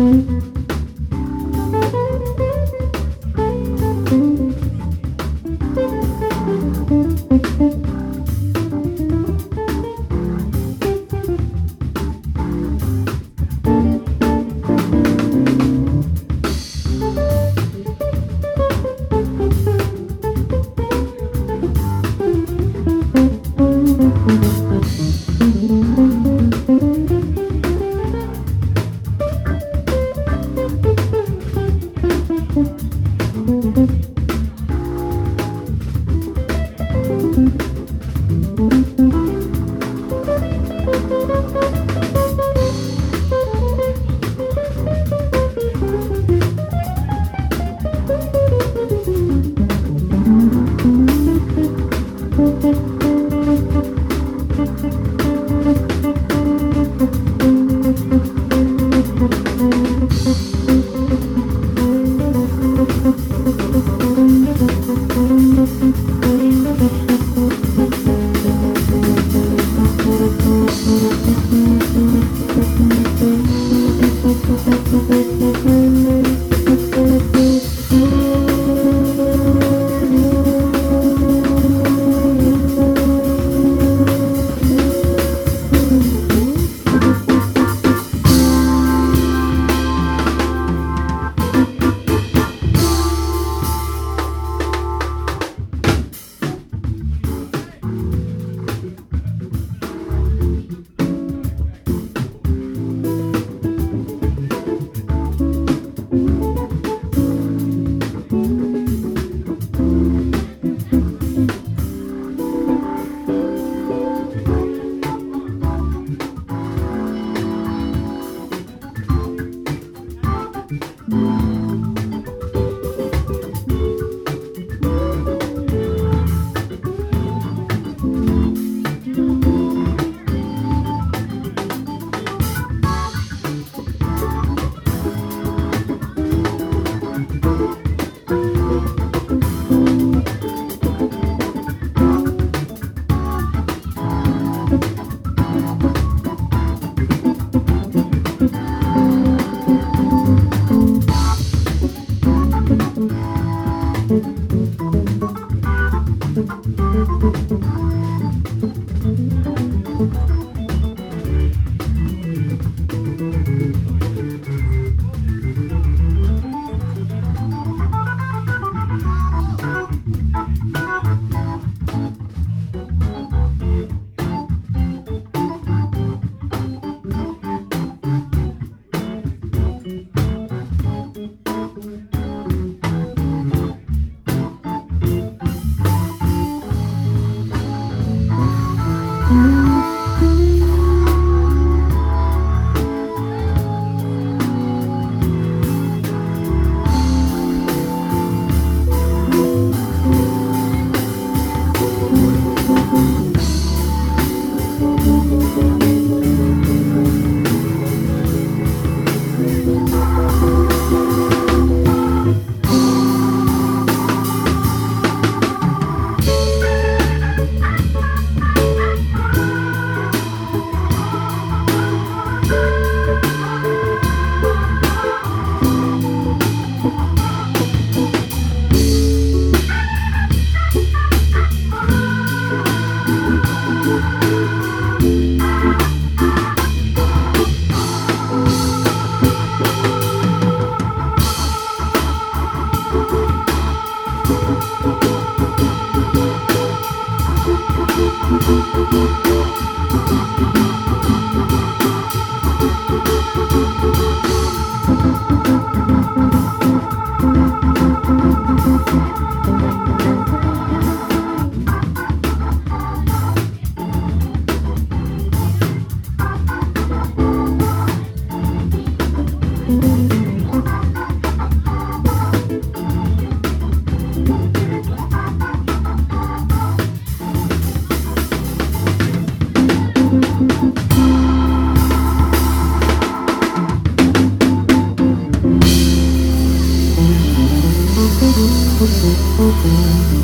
Mm-hmm. Mm-hmm.